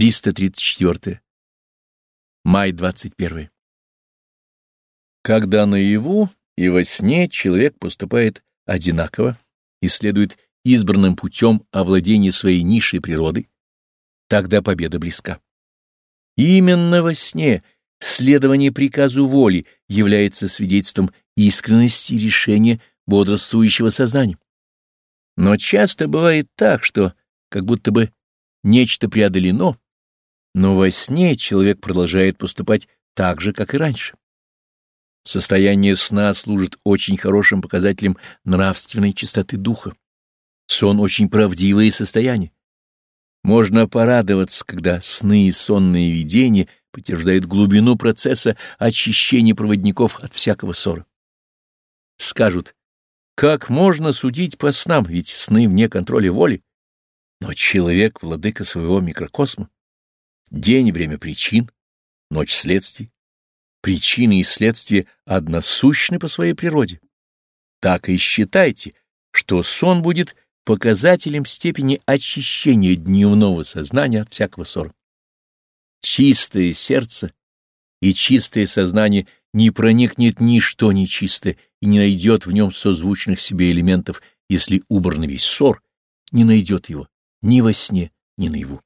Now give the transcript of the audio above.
334. Май 21. Когда наяву и во сне человек поступает одинаково и следует избранным путем овладения своей низшей природы, тогда победа близка. Именно во сне следование приказу воли является свидетельством искренности решения бодрствующего сознания. Но часто бывает так, что как будто бы нечто преодолено, но во сне человек продолжает поступать так же, как и раньше. Состояние сна служит очень хорошим показателем нравственной чистоты духа. Сон — очень правдивое состояние. Можно порадоваться, когда сны и сонные видения подтверждают глубину процесса очищения проводников от всякого ссора. Скажут, как можно судить по снам, ведь сны вне контроля воли? Но человек — владыка своего микрокосма. День — время причин, ночь — следствий. Причины и следствия односущны по своей природе. Так и считайте, что сон будет показателем степени очищения дневного сознания от всякого ссора. Чистое сердце и чистое сознание не проникнет ничто нечистое и не найдет в нем созвучных себе элементов, если убран весь ссор, не найдет его ни во сне, ни наяву.